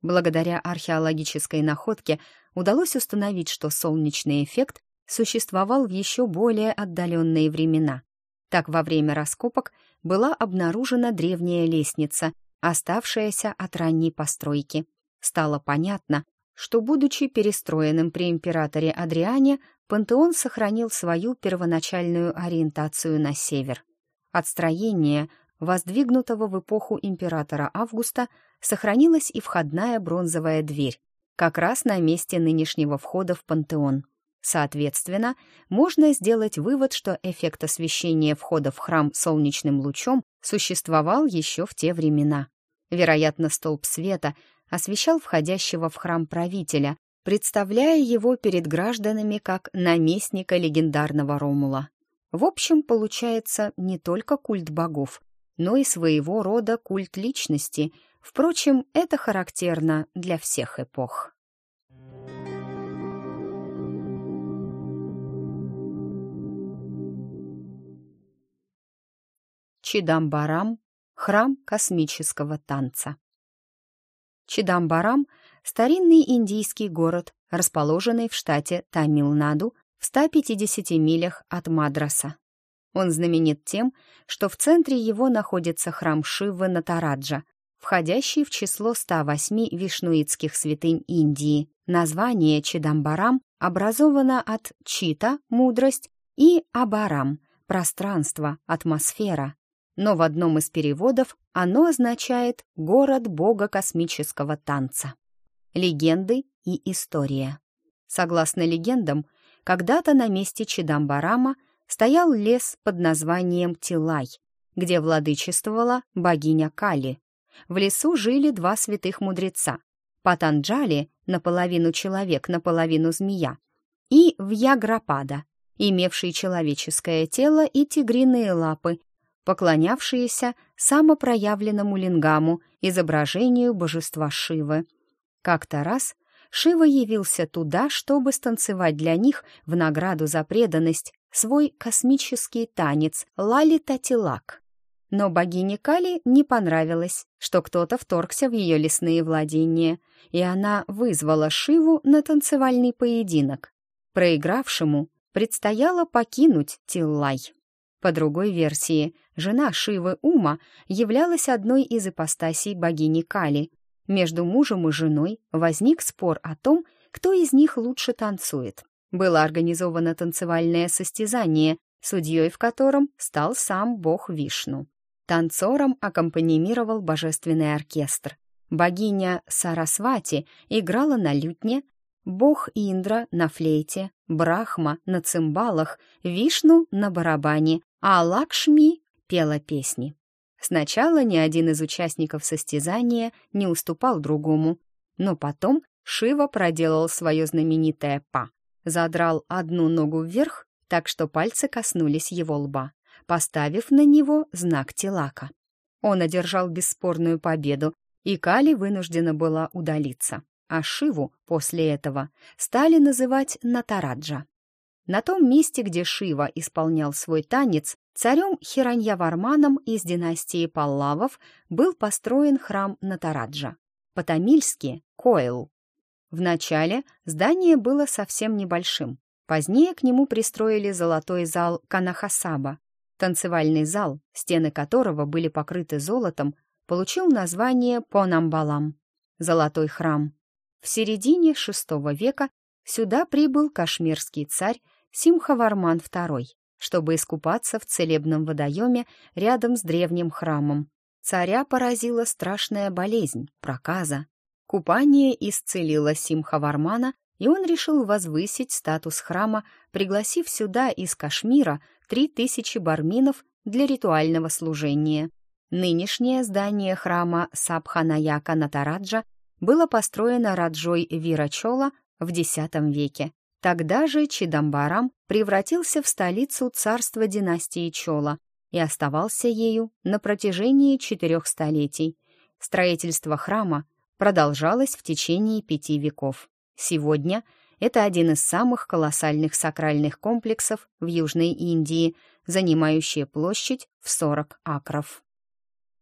Благодаря археологической находке удалось установить, что солнечный эффект существовал в еще более отдаленные времена. Так, во время раскопок была обнаружена древняя лестница, оставшаяся от ранней постройки. Стало понятно, что, будучи перестроенным при императоре Адриане, пантеон сохранил свою первоначальную ориентацию на север. От строения, воздвигнутого в эпоху императора Августа, сохранилась и входная бронзовая дверь, как раз на месте нынешнего входа в пантеон. Соответственно, можно сделать вывод, что эффект освещения входа в храм солнечным лучом существовал еще в те времена. Вероятно, столб света освещал входящего в храм правителя, представляя его перед гражданами как наместника легендарного Ромула. В общем, получается не только культ богов, но и своего рода культ личности. Впрочем, это характерно для всех эпох. Чидамбарам — храм космического танца. Чидамбарам — старинный индийский город, расположенный в штате Тамилнаду в 150 милях от Мадраса. Он знаменит тем, что в центре его находится храм Шивы Натараджа, входящий в число 108 вишнуитских святынь Индии. Название Чидамбарам образовано от Чита — мудрость и Абарам — пространство, атмосфера но в одном из переводов оно означает «город бога космического танца». Легенды и история. Согласно легендам, когда-то на месте Чидамбарама стоял лес под названием Тилай, где владычествовала богиня Кали. В лесу жили два святых мудреца — Патанджали, наполовину человек, наполовину змея, и Вьяграпада, имевший человеческое тело и тигриные лапы, поклонявшиеся самопроявленному лингаму, изображению божества Шивы. Как-то раз Шива явился туда, чтобы станцевать для них в награду за преданность свой космический танец Лали-Татилак. Но богине Кали не понравилось, что кто-то вторгся в ее лесные владения, и она вызвала Шиву на танцевальный поединок. Проигравшему предстояло покинуть Тиллай. По другой версии, жена Шивы Ума являлась одной из ипостасей богини Кали. Между мужем и женой возник спор о том, кто из них лучше танцует. Было организовано танцевальное состязание, судьей в котором стал сам бог Вишну. Танцором аккомпанимировал божественный оркестр. Богиня Сарасвати играла на лютне, бог Индра на флейте, Брахма на цимбалах, Вишну на барабане, а Лакшми пела песни. Сначала ни один из участников состязания не уступал другому, но потом Шива проделал свое знаменитое «па», задрал одну ногу вверх, так что пальцы коснулись его лба, поставив на него знак Тилака. Он одержал бесспорную победу, и Кали вынуждена была удалиться, а Шиву после этого стали называть Натараджа. На том месте, где Шива исполнял свой танец, царем Хираньяварманом из династии Паллавов был построен храм Натараджа, по-тамильски — Койл. Вначале здание было совсем небольшим. Позднее к нему пристроили золотой зал Канахасаба. Танцевальный зал, стены которого были покрыты золотом, получил название Понамбалам — Золотой храм. В середине VI века сюда прибыл кашмирский царь Симхаварман II, чтобы искупаться в целебном водоеме рядом с древним храмом. Царя поразила страшная болезнь — проказа. Купание исцелило Симхавармана, и он решил возвысить статус храма, пригласив сюда из Кашмира три тысячи барминов для ритуального служения. Нынешнее здание храма Сабханаяка Натараджа было построено Раджой Вирачола в X веке. Тогда же Чидамбарам превратился в столицу царства династии Чола и оставался ею на протяжении четырех столетий. Строительство храма продолжалось в течение пяти веков. Сегодня это один из самых колоссальных сакральных комплексов в Южной Индии, занимающий площадь в 40 акров.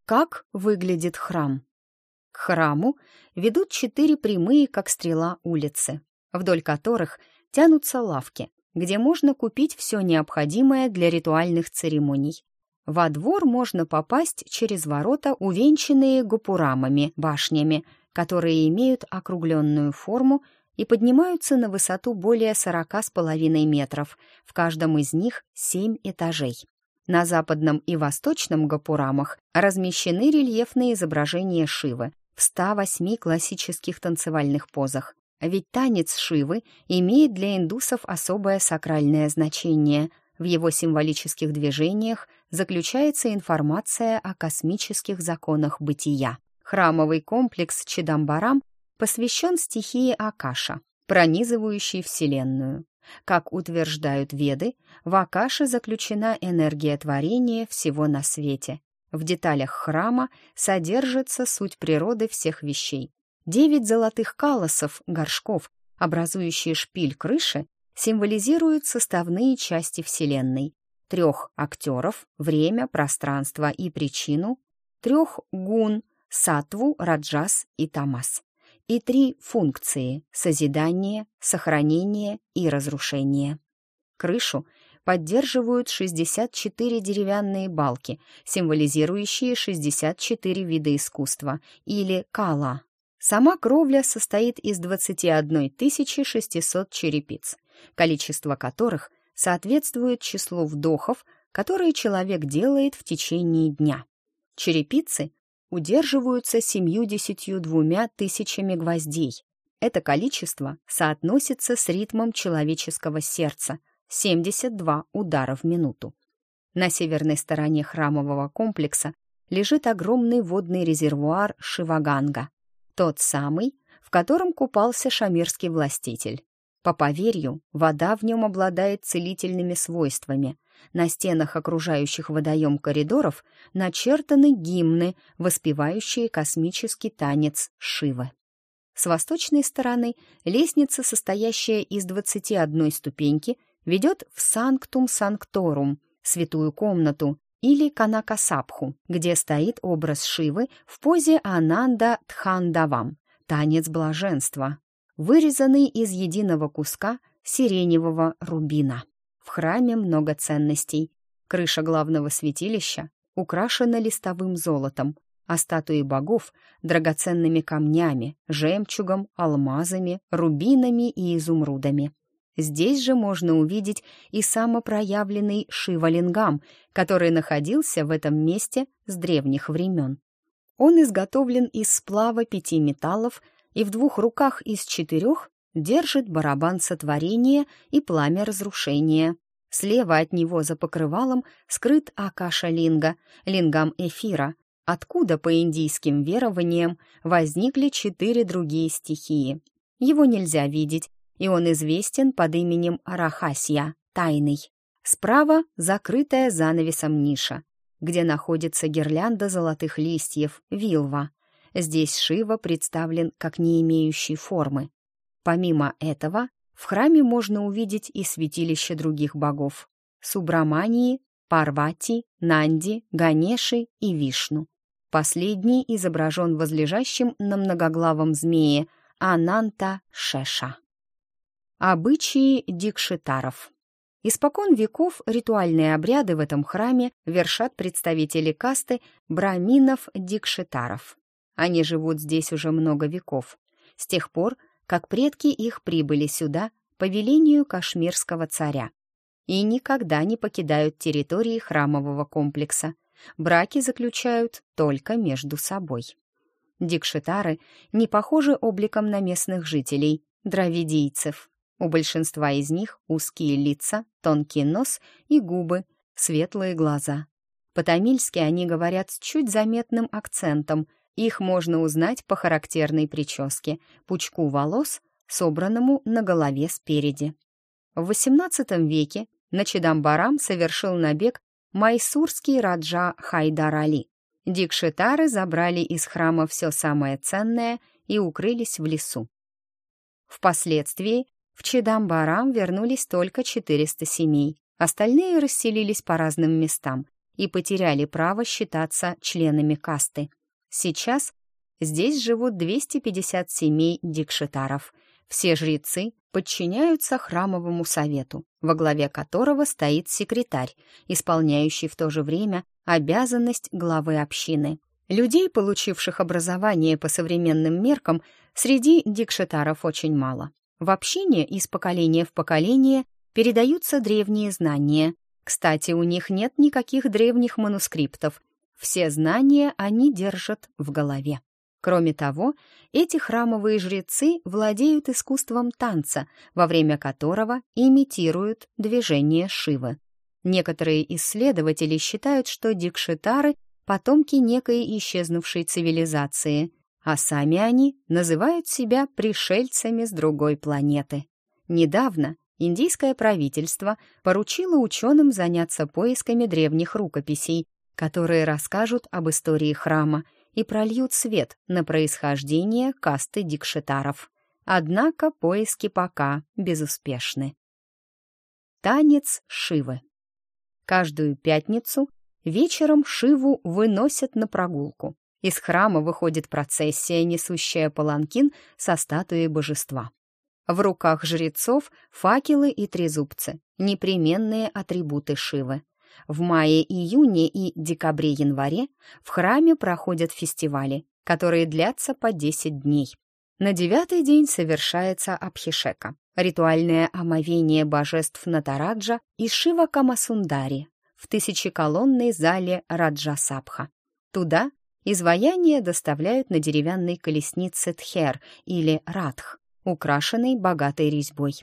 Как выглядит храм? К храму ведут четыре прямые, как стрела, улицы, вдоль которых – тянутся лавки, где можно купить все необходимое для ритуальных церемоний. Во двор можно попасть через ворота, увенчанные гупурамами, башнями, которые имеют округленную форму и поднимаются на высоту более сорока с половиной метров, в каждом из них семь этажей. На западном и восточном гапурамах размещены рельефные изображения Шивы в 108 классических танцевальных позах, ведь танец Шивы имеет для индусов особое сакральное значение. В его символических движениях заключается информация о космических законах бытия. Храмовый комплекс Чидамбарам посвящен стихии Акаша, пронизывающей Вселенную. Как утверждают веды, в Акаше заключена энергия творения всего на свете. В деталях храма содержится суть природы всех вещей, Девять золотых калосов, горшков, образующие шпиль крыши, символизируют составные части Вселенной. Трех актеров, время, пространство и причину, трех гун, сатву, раджас и тамас. И три функции — созидание, сохранение и разрушение. Крышу поддерживают 64 деревянные балки, символизирующие 64 вида искусства, или кала, Сама кровля состоит из 21 600 черепиц, количество которых соответствует числу вдохов, которые человек делает в течение дня. Черепицы удерживаются 72 тысячами гвоздей. Это количество соотносится с ритмом человеческого сердца — 72 удара в минуту. На северной стороне храмового комплекса лежит огромный водный резервуар Шиваганга, тот самый, в котором купался шамирский властитель. По поверью, вода в нем обладает целительными свойствами. На стенах окружающих водоем коридоров начертаны гимны, воспевающие космический танец Шивы. С восточной стороны лестница, состоящая из 21 ступеньки, ведет в Санктум Санкторум, святую комнату, или Канакасабху, где стоит образ Шивы в позе Ананда Тхандавам, танец блаженства, вырезанный из единого куска сиреневого рубина. В храме много ценностей. Крыша главного святилища украшена листовым золотом, а статуи богов — драгоценными камнями, жемчугом, алмазами, рубинами и изумрудами. Здесь же можно увидеть и самопроявленный Шивалингам, который находился в этом месте с древних времен. Он изготовлен из сплава пяти металлов и в двух руках из четырех держит барабан сотворения и пламя разрушения. Слева от него за покрывалом скрыт Акаша Линга, лингам эфира, откуда, по индийским верованиям, возникли четыре другие стихии. Его нельзя видеть, и он известен под именем Рахасья, тайный. Справа закрытая занавесом ниша, где находится гирлянда золотых листьев, вилва. Здесь Шива представлен как не имеющий формы. Помимо этого, в храме можно увидеть и святилища других богов — Субрамании, Парвати, Нанди, Ганеши и Вишну. Последний изображен возлежащим на многоглавом змее Ананта Шеша. Обычаи дикшитаров Испокон веков ритуальные обряды в этом храме вершат представители касты браминов-дикшитаров. Они живут здесь уже много веков, с тех пор, как предки их прибыли сюда по велению кашмирского царя и никогда не покидают территории храмового комплекса – Браки заключают только между собой. Дикшитары не похожи обликом на местных жителей, дравидийцев. У большинства из них узкие лица, тонкий нос и губы, светлые глаза. По-тамильски они говорят с чуть заметным акцентом. Их можно узнать по характерной прическе, пучку волос, собранному на голове спереди. В XVIII веке на Чедамбарам совершил набег майсурский раджа Хайдар Али. Дикшитары забрали из храма все самое ценное и укрылись в лесу. Впоследствии в Чедамбарам вернулись только 400 семей, остальные расселились по разным местам и потеряли право считаться членами касты. Сейчас здесь живут 250 семей дикшитаров. Все жрецы подчиняются храмовому совету, во главе которого стоит секретарь, исполняющий в то же время обязанность главы общины. Людей, получивших образование по современным меркам, среди дикшетаров очень мало. В общине из поколения в поколение передаются древние знания. Кстати, у них нет никаких древних манускриптов. Все знания они держат в голове. Кроме того, эти храмовые жрецы владеют искусством танца, во время которого имитируют движение Шивы. Некоторые исследователи считают, что дикшитары — потомки некой исчезнувшей цивилизации, а сами они называют себя пришельцами с другой планеты. Недавно индийское правительство поручило ученым заняться поисками древних рукописей, которые расскажут об истории храма — и прольют свет на происхождение касты дикшитаров. Однако поиски пока безуспешны. Танец Шивы. Каждую пятницу вечером Шиву выносят на прогулку. Из храма выходит процессия, несущая паланкин со статуей божества. В руках жрецов факелы и трезубцы, непременные атрибуты Шивы. В мае-июне и декабре-январе в храме проходят фестивали, которые длятся по 10 дней. На девятый день совершается Абхишека, ритуальное омовение божеств Натараджа и Шива Камасундари в тысячеколонной зале Раджасабха. Туда изваяние доставляют на деревянной колеснице Тхер или Радх, украшенной богатой резьбой.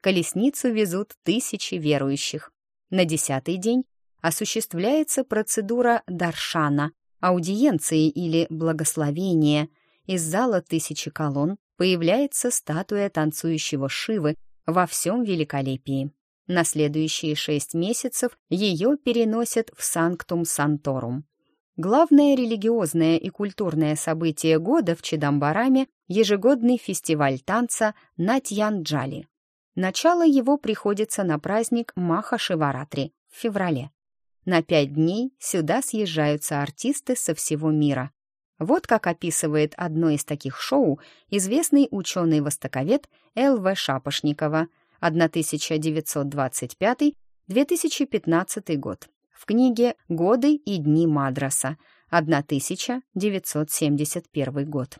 Колесницу везут тысячи верующих. На десятый день осуществляется процедура даршана, аудиенции или благословения. Из зала тысячи колонн появляется статуя танцующего Шивы во всем великолепии. На следующие шесть месяцев ее переносят в Санктум Санторум. Главное религиозное и культурное событие года в Чедамбараме — ежегодный фестиваль танца Натьянджали. Начало его приходится на праздник Маха-Шиваратри в феврале. На пять дней сюда съезжаются артисты со всего мира. Вот как описывает одно из таких шоу известный ученый-востоковед Л.В. Шапошникова 1925-2015 год в книге «Годы и дни Мадраса» 1971 год.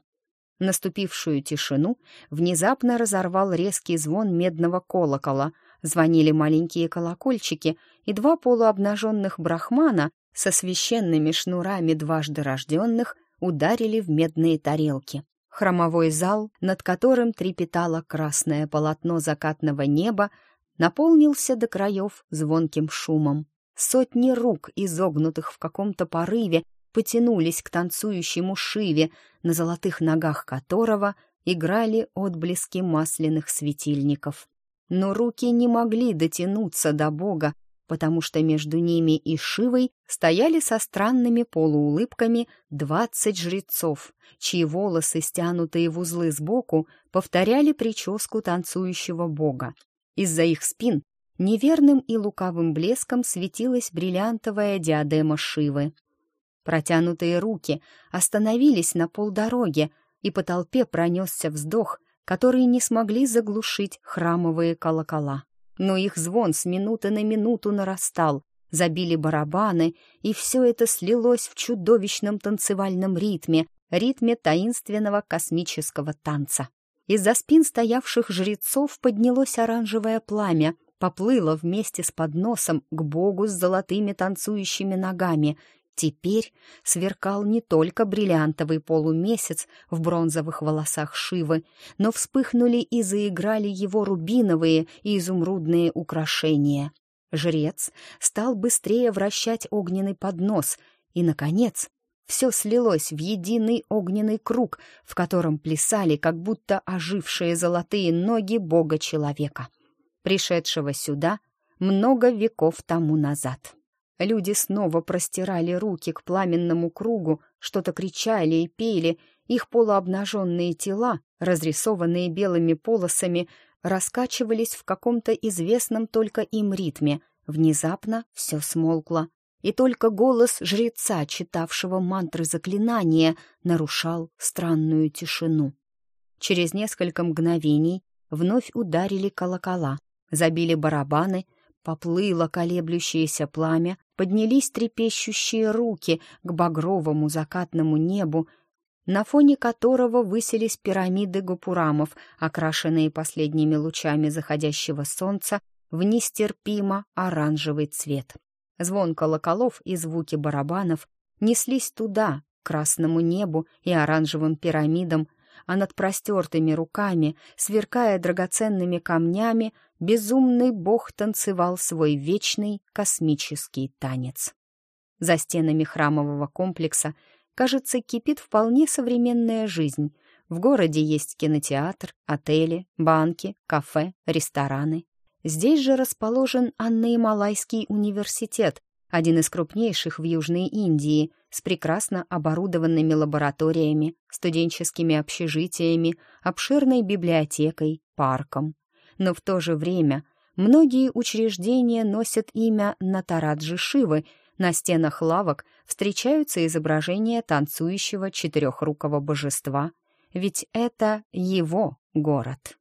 Наступившую тишину внезапно разорвал резкий звон медного колокола — звонили маленькие колокольчики, и два полуобнаженных брахмана со священными шнурами дважды рожденных ударили в медные тарелки. Хромовой зал, над которым трепетало красное полотно закатного неба, наполнился до краев звонким шумом. Сотни рук, изогнутых в каком-то порыве, потянулись к танцующему Шиве, на золотых ногах которого играли отблески масляных светильников. Но руки не могли дотянуться до Бога, потому что между ними и Шивой стояли со странными полуулыбками двадцать жрецов, чьи волосы, стянутые в узлы сбоку, повторяли прическу танцующего бога. Из-за их спин неверным и лукавым блеском светилась бриллиантовая диадема Шивы. Протянутые руки остановились на полдороге, и по толпе пронесся вздох, который не смогли заглушить храмовые колокола. Но их звон с минуты на минуту нарастал, забили барабаны, и все это слилось в чудовищном танцевальном ритме, ритме таинственного космического танца. Из-за спин стоявших жрецов поднялось оранжевое пламя, поплыло вместе с подносом к богу с золотыми танцующими ногами. Теперь сверкал не только бриллиантовый полумесяц в бронзовых волосах Шивы, но вспыхнули и заиграли его рубиновые и изумрудные украшения. Жрец стал быстрее вращать огненный поднос, и, наконец, все слилось в единый огненный круг, в котором плясали как будто ожившие золотые ноги бога-человека, пришедшего сюда много веков тому назад. Люди снова простирали руки к пламенному кругу, что-то кричали и пели, их полуобнаженные тела, разрисованные белыми полосами, раскачивались в каком-то известном только им ритме. Внезапно все смолкло, и только голос жреца, читавшего мантры заклинания, нарушал странную тишину. Через несколько мгновений вновь ударили колокола, забили барабаны — Поплыло колеблющееся пламя, поднялись трепещущие руки к багровому закатному небу, на фоне которого высились пирамиды гупурамов, окрашенные последними лучами заходящего солнца в нестерпимо оранжевый цвет. Звон колоколов и звуки барабанов неслись туда, к красному небу и оранжевым пирамидам, а над простертыми руками, сверкая драгоценными камнями, безумный бог танцевал свой вечный космический танец. За стенами храмового комплекса, кажется, кипит вполне современная жизнь. В городе есть кинотеатр, отели, банки, кафе, рестораны. Здесь же расположен Анна-Ималайский университет, один из крупнейших в Южной Индии, с прекрасно оборудованными лабораториями, студенческими общежитиями, обширной библиотекой, парком. Но в то же время многие учреждения носят имя Натараджи Шивы, на стенах лавок встречаются изображения танцующего четырехрукого божества, ведь это его город.